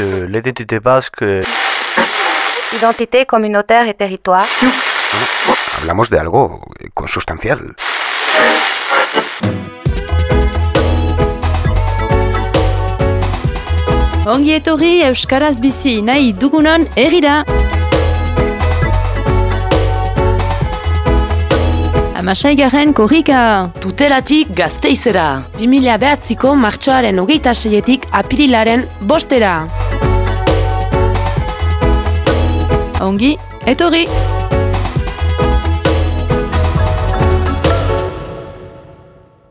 euh, l'identité basque. euh, Identité communautaire et territoire. Hablamos de algo eh, consustancial. Ongi etorri Euskaraz bizi nahi dugunon egira! Amasaigarren korrika! Tutelatik gazteizera. 2000 behatziko martxoaren hogeita seietik apirilaren bostera. Ongi etorri!